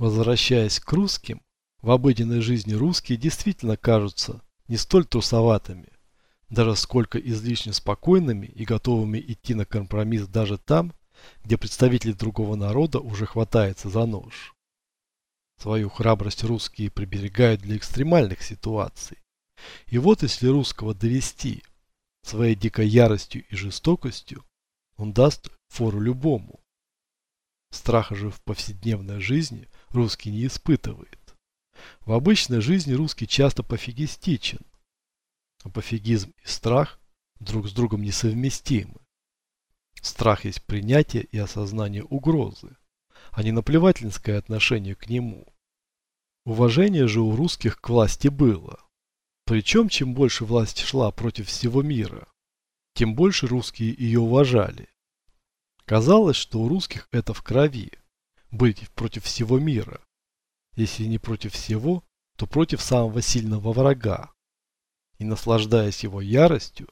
Возвращаясь к русским, в обыденной жизни русские действительно кажутся не столь трусоватыми, даже сколько излишне спокойными и готовыми идти на компромисс даже там, где представители другого народа уже хватается за нож. Свою храбрость русские приберегают для экстремальных ситуаций. И вот если русского довести своей дикой яростью и жестокостью, он даст фору любому. Страха же в повседневной жизни русский не испытывает. В обычной жизни русский часто пофигистичен. Пофигизм и страх друг с другом несовместимы. Страх есть принятие и осознание угрозы, а не наплевательское отношение к нему. Уважение же у русских к власти было. Причем, чем больше власть шла против всего мира, тем больше русские ее уважали. Казалось, что у русских это в крови, быть против всего мира. Если не против всего, то против самого сильного врага. И наслаждаясь его яростью,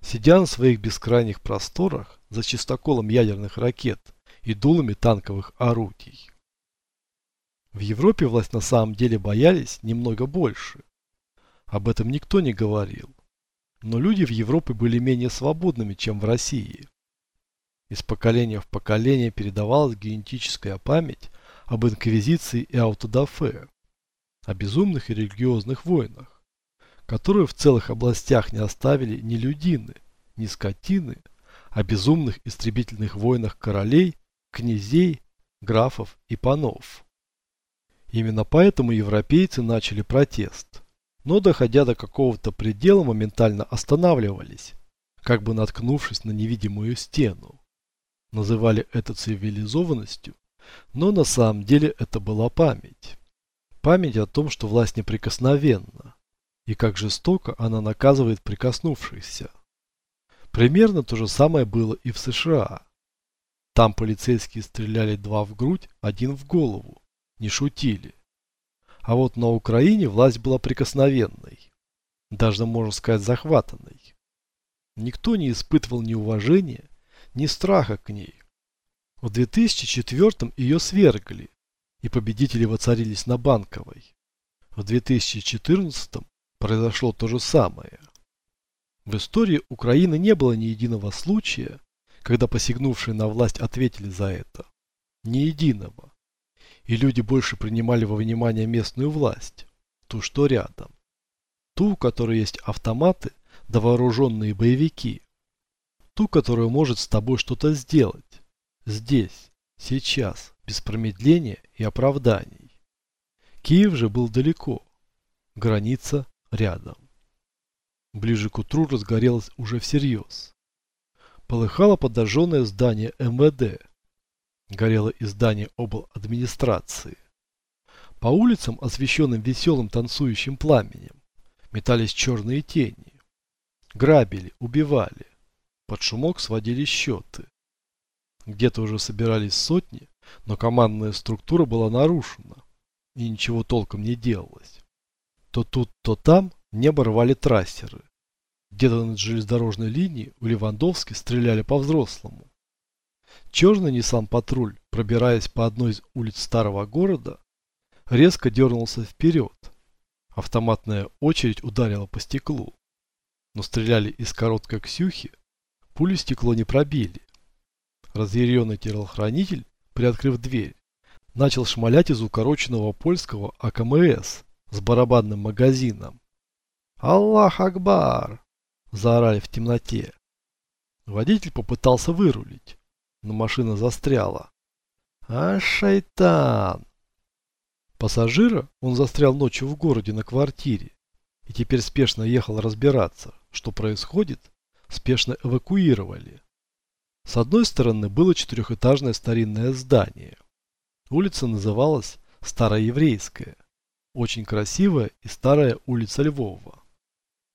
сидя на своих бескрайних просторах за чистоколом ядерных ракет и дулами танковых орудий. В Европе власть на самом деле боялись немного больше. Об этом никто не говорил. Но люди в Европе были менее свободными, чем в России. Из поколения в поколение передавалась генетическая память об инквизиции и аутодафе, о безумных и религиозных войнах, которые в целых областях не оставили ни людины, ни скотины, о безумных истребительных войнах королей, князей, графов и панов. Именно поэтому европейцы начали протест, но доходя до какого-то предела моментально останавливались, как бы наткнувшись на невидимую стену называли это цивилизованностью, но на самом деле это была память. Память о том, что власть неприкосновенна, и как жестоко она наказывает прикоснувшихся. Примерно то же самое было и в США. Там полицейские стреляли два в грудь, один в голову. Не шутили. А вот на Украине власть была прикосновенной. Даже, можно сказать, захватанной. Никто не испытывал ни уважения, ни страха к ней. В 2004 ее свергли, и победители воцарились на Банковой. В 2014 произошло то же самое. В истории Украины не было ни единого случая, когда посягнувшие на власть ответили за это. Ни единого. И люди больше принимали во внимание местную власть, ту, что рядом. Ту, у которой есть автоматы да вооруженные боевики. Ту, которая может с тобой что-то сделать. Здесь, сейчас, без промедления и оправданий. Киев же был далеко. Граница рядом. Ближе к утру разгорелось уже всерьез. Полыхало подожженное здание МВД. Горело и здание обл. администрации. По улицам, освещенным веселым танцующим пламенем, метались черные тени. Грабили, убивали. Под шумок сводили счеты. Где-то уже собирались сотни, но командная структура была нарушена, и ничего толком не делалось. То тут, то там небо рвали трассеры. Где-то над железнодорожной линией у Левандовски стреляли по-взрослому. Черный Ниссан-патруль, пробираясь по одной из улиц старого города, резко дернулся вперед. Автоматная очередь ударила по стеклу. Но стреляли из короткой ксюхи Пули стекло не пробили. Разъяренный телохранитель, приоткрыв дверь, начал шмалять из укороченного польского АКМС с барабанным магазином. «Аллах Акбар!» – заорали в темноте. Водитель попытался вырулить, но машина застряла. «А, шайтан!» Пассажира он застрял ночью в городе на квартире и теперь спешно ехал разбираться, что происходит спешно эвакуировали. С одной стороны было четырехэтажное старинное здание. Улица называлась Староеврейская. Очень красивая и старая улица Львова.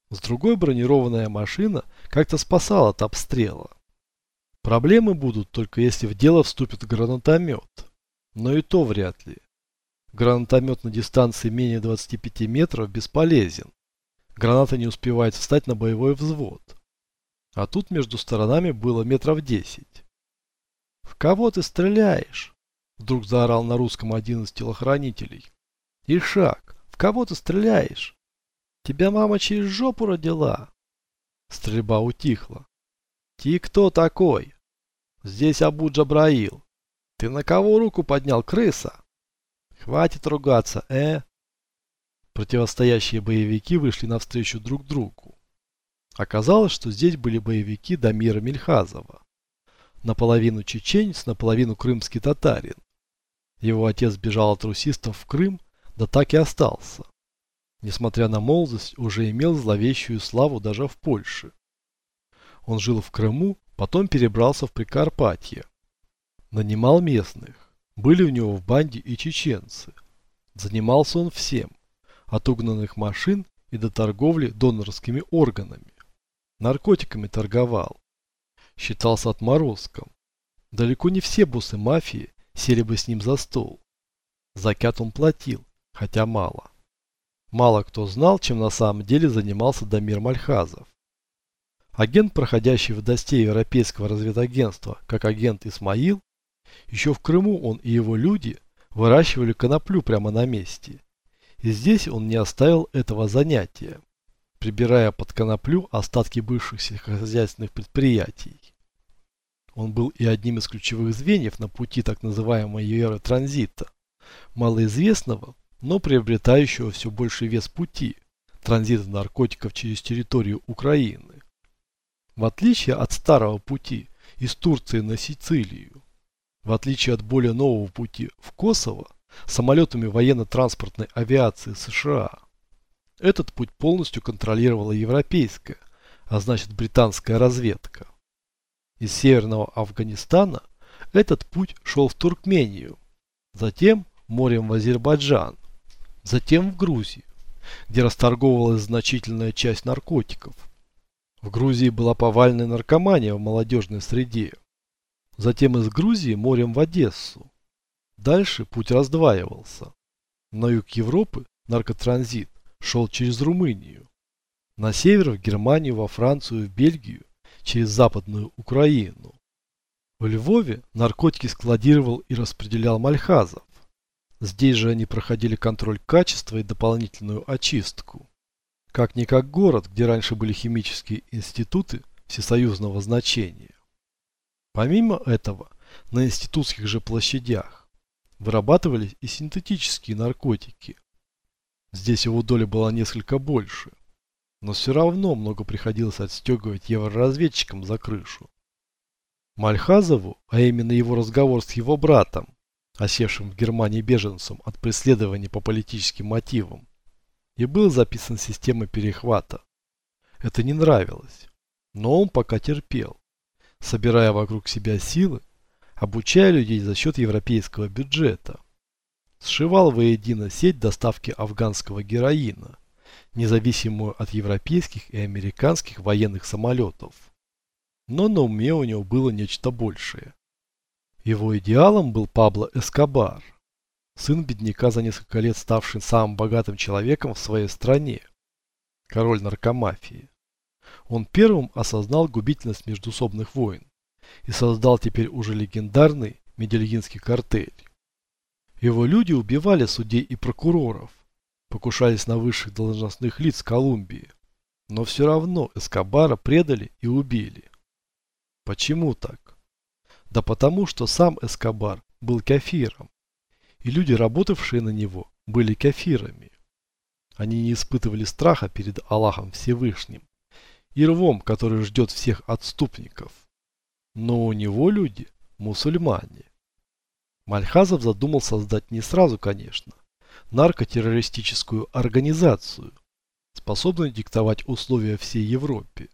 С другой бронированная машина как-то спасала от обстрела. Проблемы будут только если в дело вступит гранатомет. Но и то вряд ли. Гранатомет на дистанции менее 25 метров бесполезен. Граната не успевает встать на боевой взвод. А тут между сторонами было метров десять. «В кого ты стреляешь?» Вдруг заорал на русском один из телохранителей. Ишак, в кого ты стреляешь? Тебя мама через жопу родила. Стрельба утихла. Ты кто такой? Здесь Абу Джабраил. Ты на кого руку поднял, крыса? Хватит ругаться, э? Противостоящие боевики вышли навстречу друг другу. Оказалось, что здесь были боевики Дамира Мельхазова. Наполовину чеченец, наполовину крымский татарин. Его отец бежал от русистов в Крым, да так и остался. Несмотря на молодость, уже имел зловещую славу даже в Польше. Он жил в Крыму, потом перебрался в Прикарпатье. Нанимал местных. Были у него в банде и чеченцы. Занимался он всем. От угнанных машин и до торговли донорскими органами. Наркотиками торговал. Считался отморозком. Далеко не все боссы мафии сели бы с ним за стол. Закят он платил, хотя мало. Мало кто знал, чем на самом деле занимался Дамир Мальхазов. Агент, проходящий в досте Европейского разведагентства как агент Исмаил, еще в Крыму он и его люди выращивали коноплю прямо на месте. И здесь он не оставил этого занятия, прибирая под коноплю остатки бывших сельскохозяйственных предприятий. Он был и одним из ключевых звеньев на пути так называемой эры транзита, малоизвестного, но приобретающего все больший вес пути транзита наркотиков через территорию Украины. В отличие от старого пути из Турции на Сицилию, в отличие от более нового пути в Косово самолетами военно-транспортной авиации США, этот путь полностью контролировала европейская, а значит британская разведка. Из северного Афганистана этот путь шел в Туркмению, затем морем в Азербайджан, затем в Грузию, где расторговывалась значительная часть наркотиков. В Грузии была повальная наркомания в молодежной среде. Затем из Грузии морем в Одессу. Дальше путь раздваивался. На юг Европы наркотранзит шел через Румынию. На север в Германию, во Францию, в Бельгию, через западную Украину. В Львове наркотики складировал и распределял Мальхазов. Здесь же они проходили контроль качества и дополнительную очистку. Как-никак город, где раньше были химические институты всесоюзного значения. Помимо этого, на институтских же площадях вырабатывались и синтетические наркотики. Здесь его доля была несколько больше, но все равно много приходилось отстегивать евроразведчикам за крышу. Мальхазову, а именно его разговор с его братом, осевшим в Германии беженцем от преследования по политическим мотивам, и был записан системой перехвата. Это не нравилось, но он пока терпел, собирая вокруг себя силы, обучая людей за счет европейского бюджета. Сшивал воедино сеть доставки афганского героина, независимую от европейских и американских военных самолетов. Но на уме у него было нечто большее. Его идеалом был Пабло Эскобар, сын бедняка за несколько лет ставший самым богатым человеком в своей стране, король наркомафии. Он первым осознал губительность междусобных войн и создал теперь уже легендарный Медельинский картель. Его люди убивали судей и прокуроров, покушались на высших должностных лиц Колумбии, но все равно Эскобара предали и убили. Почему так? Да потому, что сам Эскобар был кафиром, и люди, работавшие на него, были кафирами. Они не испытывали страха перед Аллахом Всевышним и рвом, который ждет всех отступников. Но у него люди мусульмане. Мальхазов задумал создать не сразу, конечно, наркотеррористическую организацию, способную диктовать условия всей Европе.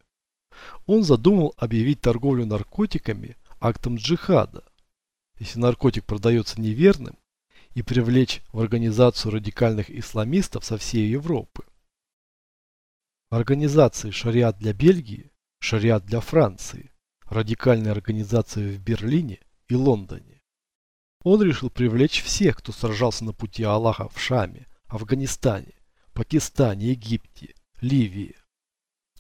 Он задумал объявить торговлю наркотиками актом джихада, если наркотик продается неверным, и привлечь в организацию радикальных исламистов со всей Европы. Организации «Шариат для Бельгии», «Шариат для Франции», радикальные организации в Берлине и Лондоне. Он решил привлечь всех, кто сражался на пути Аллаха в Шаме, Афганистане, Пакистане, Египте, Ливии.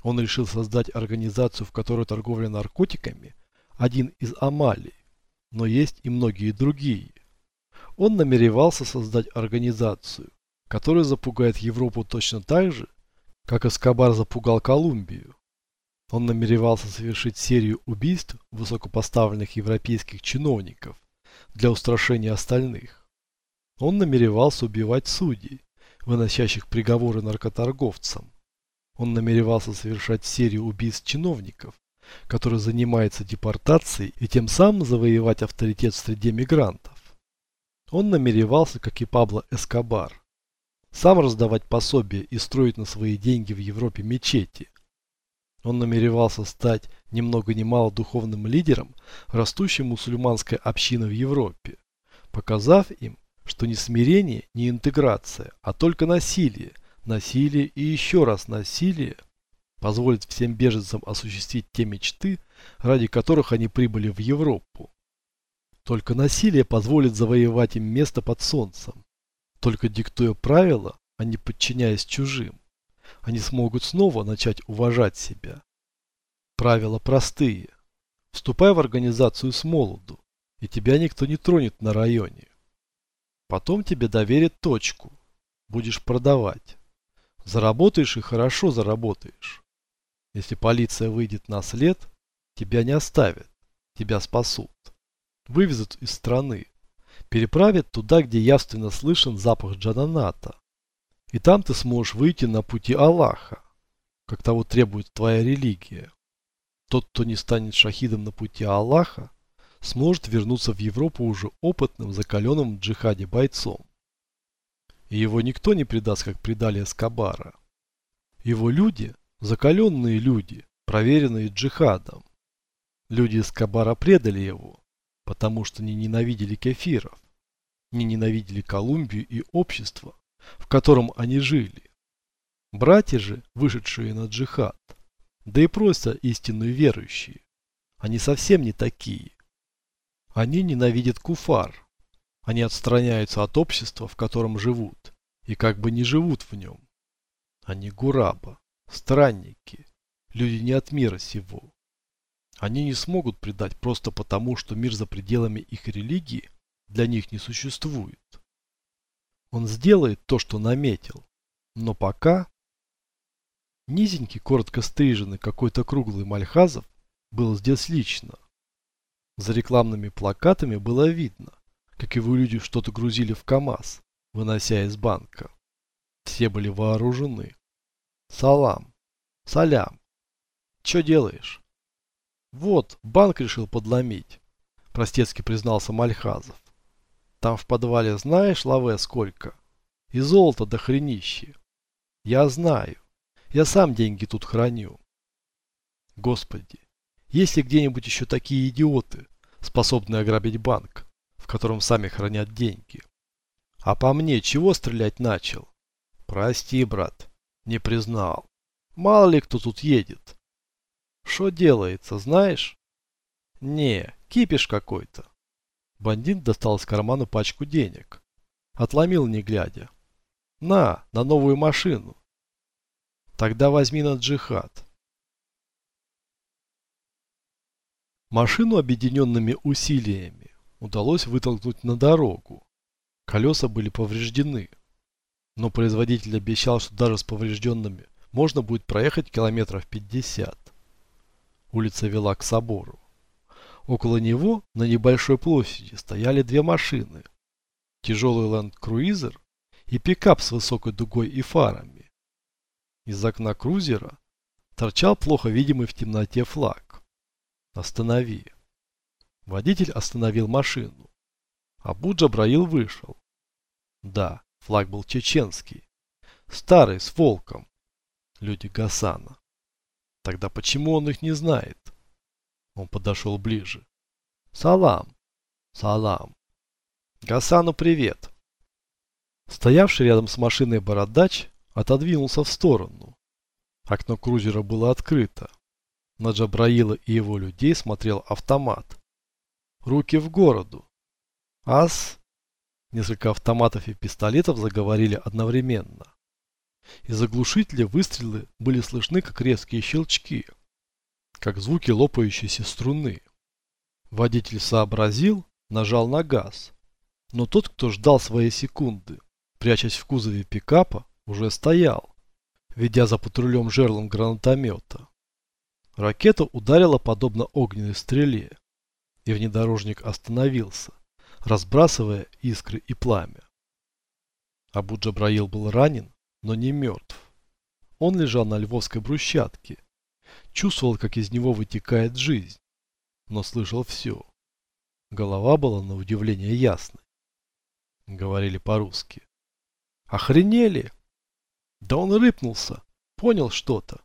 Он решил создать организацию, в которой торговля наркотиками один из Амалий, но есть и многие другие. Он намеревался создать организацию, которая запугает Европу точно так же, как Эскобар запугал Колумбию. Он намеревался совершить серию убийств высокопоставленных европейских чиновников для устрашения остальных. Он намеревался убивать судей, выносящих приговоры наркоторговцам. Он намеревался совершать серию убийств чиновников, которые занимаются депортацией и тем самым завоевать авторитет в среде мигрантов. Он намеревался, как и Пабло Эскобар, сам раздавать пособия и строить на свои деньги в Европе мечети. Он намеревался стать ни много ни мало духовным лидером растущей мусульманской общины в Европе, показав им, что не смирение, не интеграция, а только насилие, насилие и еще раз насилие позволит всем беженцам осуществить те мечты, ради которых они прибыли в Европу. Только насилие позволит завоевать им место под солнцем. Только диктуя правила, а не подчиняясь чужим, они смогут снова начать уважать себя. Правила простые. Вступай в организацию с молоду, и тебя никто не тронет на районе. Потом тебе доверят точку. Будешь продавать. Заработаешь и хорошо заработаешь. Если полиция выйдет на след, тебя не оставят. Тебя спасут. Вывезут из страны. Переправят туда, где явственно слышен запах джананата. И там ты сможешь выйти на пути Аллаха, как того требует твоя религия. Тот, кто не станет шахидом на пути Аллаха, сможет вернуться в Европу уже опытным, закаленным в джихаде бойцом. И его никто не предаст, как предали Эскобара. Его люди – закаленные люди, проверенные джихадом. Люди Эскобара предали его, потому что не ненавидели кефиров, не ненавидели Колумбию и общество, в котором они жили. Братья же, вышедшие на джихад, да и просто истинные верующие, они совсем не такие. Они ненавидят куфар. Они отстраняются от общества, в котором живут, и как бы не живут в нем. Они гураба, странники, люди не от мира сего. Они не смогут предать просто потому, что мир за пределами их религии для них не существует. Он сделает то, что наметил, но пока... Низенький, коротко стриженный какой-то круглый Мальхазов был здесь лично. За рекламными плакатами было видно, как его люди что-то грузили в КАМАЗ, вынося из банка. Все были вооружены. Салам. Салям. Чё делаешь? Вот, банк решил подломить, простецки признался Мальхазов. Там в подвале знаешь, лаве, сколько? И золото до хренища. Я знаю. Я сам деньги тут храню. Господи, есть ли где-нибудь еще такие идиоты, способные ограбить банк, в котором сами хранят деньги? А по мне, чего стрелять начал? Прости, брат, не признал. Мало ли кто тут едет. Что делается, знаешь? Не, кипиш какой-то. Бандит достал из кармана пачку денег. Отломил не глядя. На, на новую машину. Тогда возьми на джихад. Машину объединенными усилиями удалось вытолкнуть на дорогу. Колеса были повреждены. Но производитель обещал, что даже с поврежденными можно будет проехать километров 50. Улица вела к собору. Около него на небольшой площади стояли две машины. Тяжелый ленд-круизер и пикап с высокой дугой и фарами. Из окна крузера торчал плохо видимый в темноте флаг. Останови. Водитель остановил машину. Абу Джабраил вышел. Да, флаг был чеченский. Старый, с волком. Люди Гасана. Тогда почему он их не знает? Он подошел ближе. Салам. Салам. Гасану привет. Стоявший рядом с машиной бородач отодвинулся в сторону. Окно крузера было открыто. На Джабраила и его людей смотрел автомат. Руки в городу. Ас. Несколько автоматов и пистолетов заговорили одновременно. Из заглушителя выстрелы были слышны, как резкие щелчки, как звуки лопающейся струны. Водитель сообразил, нажал на газ. Но тот, кто ждал своей секунды, прячась в кузове пикапа, уже стоял, ведя за патрулем жерлом гранатомета. Ракета ударила подобно огненной стреле, и внедорожник остановился, разбрасывая искры и пламя. Абу Джабраил был ранен, но не мертв. Он лежал на львовской брусчатке, чувствовал, как из него вытекает жизнь, но слышал все. Голова была на удивление ясной. Говорили по-русски. Охренели? Да он рыпнулся, понял что-то.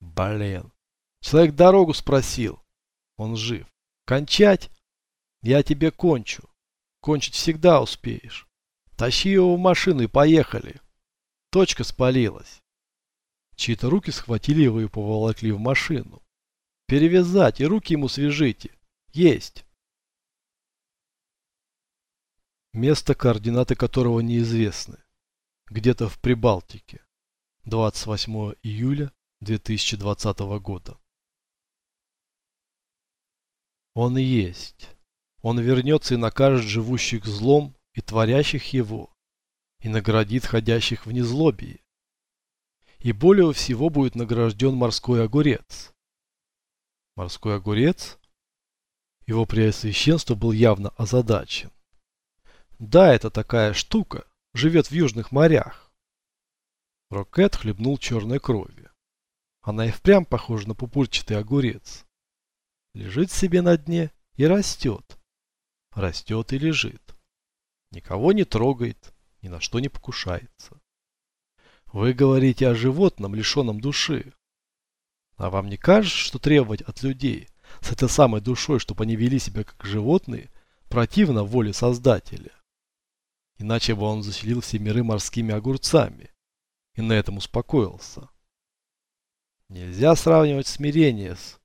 Блин. Человек дорогу спросил. Он жив. Кончать? Я тебе кончу. Кончить всегда успеешь. Тащи его в машину и поехали. Точка спалилась. Чьи-то руки схватили его и поволокли в машину. Перевязать и руки ему свяжите. Есть. Место, координаты которого неизвестны. Где-то в Прибалтике. 28 июля 2020 года. Он есть. Он вернется и накажет живущих злом и творящих его, и наградит ходящих в незлобии. И более всего будет награжден морской огурец. Морской огурец? Его преосвященство был явно озадачен. Да, это такая штука, живет в южных морях. Рокет хлебнул черной крови. Она и впрямь похожа на пупурчатый огурец. Лежит себе на дне и растет. Растет и лежит. Никого не трогает, ни на что не покушается. Вы говорите о животном, лишенном души. А вам не кажется, что требовать от людей с этой самой душой, чтобы они вели себя как животные, противно воле Создателя? Иначе бы он заселил все миры морскими огурцами и на этом успокоился. Нельзя сравнивать смирение с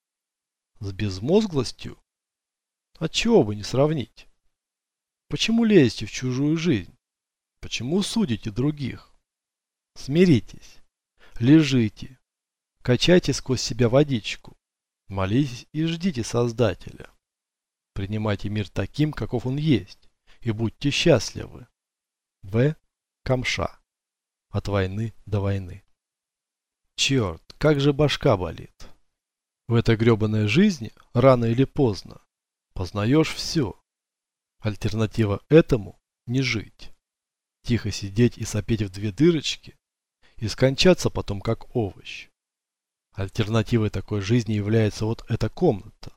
с безмозглостью? Отчего бы не сравнить? Почему лезете в чужую жизнь? Почему судите других? Смиритесь. Лежите. Качайте сквозь себя водичку. Молитесь и ждите Создателя. Принимайте мир таким, каков он есть, и будьте счастливы. В. Камша. От войны до войны. Черт, как же башка болит. В этой гребаной жизни, рано или поздно, познаешь все. Альтернатива этому – не жить. Тихо сидеть и сопеть в две дырочки и скончаться потом как овощ. Альтернативой такой жизни является вот эта комната,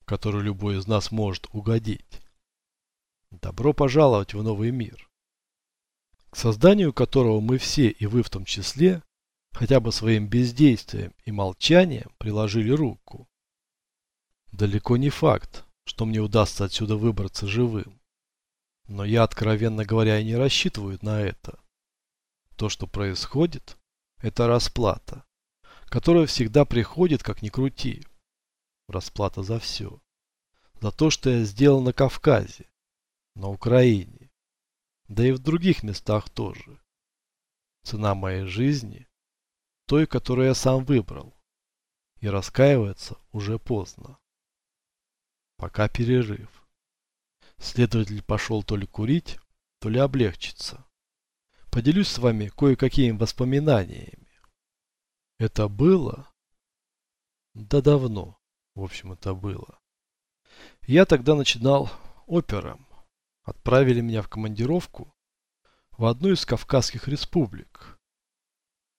в которую любой из нас может угодить. Добро пожаловать в новый мир, к созданию которого мы все, и вы в том числе, хотя бы своим бездействием и молчанием приложили руку. Далеко не факт, что мне удастся отсюда выбраться живым. Но я, откровенно говоря, и не рассчитываю на это. То, что происходит, это расплата, которая всегда приходит, как ни крути. Расплата за все. За то, что я сделал на Кавказе, на Украине, да и в других местах тоже. Цена моей жизни той, которую я сам выбрал. И раскаиваться уже поздно. Пока перерыв. Следователь пошел то ли курить, то ли облегчиться. Поделюсь с вами кое-какими воспоминаниями. Это было? Да давно, в общем, это было. Я тогда начинал опером. Отправили меня в командировку в одну из Кавказских республик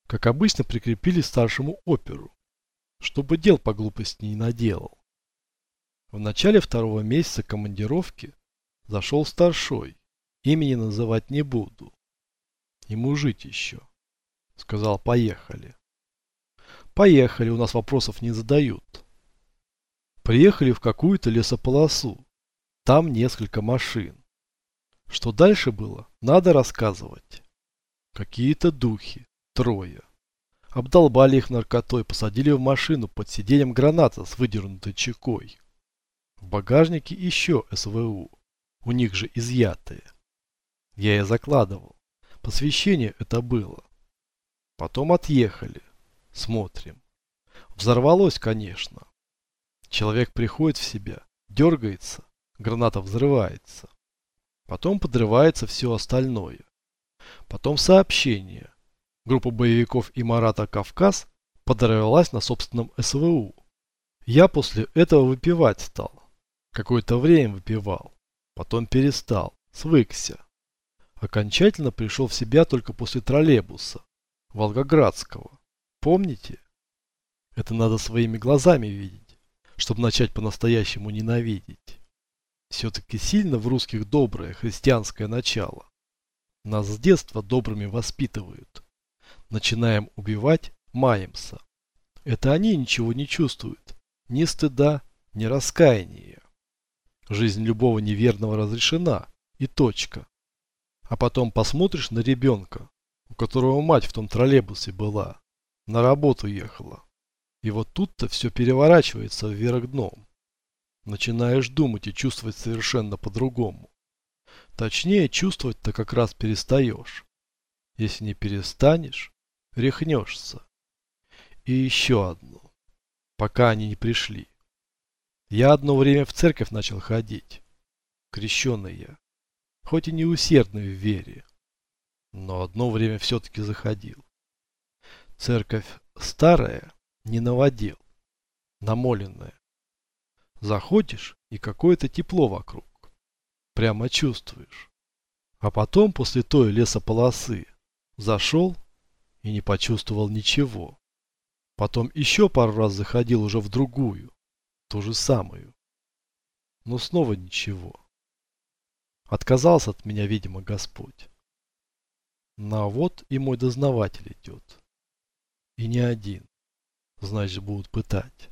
как обычно, прикрепили старшему оперу, чтобы дел по глупости не наделал. В начале второго месяца командировки зашел старшой, имени называть не буду. Ему жить еще. Сказал, поехали. Поехали, у нас вопросов не задают. Приехали в какую-то лесополосу. Там несколько машин. Что дальше было, надо рассказывать. Какие-то духи. Трое. Обдолбали их наркотой, посадили в машину под сиденьем граната с выдернутой чекой. В багажнике еще СВУ. У них же изъятые. Я и закладывал. Посвящение это было. Потом отъехали. Смотрим. Взорвалось, конечно. Человек приходит в себя, дергается, граната взрывается. Потом подрывается все остальное. Потом сообщение. Группа боевиков Имарата Кавказ подорвалась на собственном СВУ. Я после этого выпивать стал. Какое-то время выпивал. Потом перестал. Свыкся. Окончательно пришел в себя только после троллейбуса. Волгоградского. Помните? Это надо своими глазами видеть, чтобы начать по-настоящему ненавидеть. Все-таки сильно в русских доброе христианское начало. Нас с детства добрыми воспитывают. Начинаем убивать, маемся. Это они ничего не чувствуют. Ни стыда, ни раскаяния. Жизнь любого неверного разрешена. И точка. А потом посмотришь на ребенка, у которого мать в том троллейбусе была. На работу ехала. И вот тут-то все переворачивается вверх дном. Начинаешь думать и чувствовать совершенно по-другому. Точнее, чувствовать-то как раз перестаешь. Если не перестанешь, рехнешься. И еще одно. Пока они не пришли. Я одно время в церковь начал ходить. Крещеный я. Хоть и не усердный в вере. Но одно время все-таки заходил. Церковь старая, не наводил. Намоленная. Заходишь, и какое-то тепло вокруг. Прямо чувствуешь. А потом, после той лесополосы, зашел и не почувствовал ничего. Потом еще пару раз заходил уже в другую, ту же самую. Но снова ничего. Отказался от меня, видимо, Господь. На вот и мой дознаватель идет. И не один. Значит, будут пытать.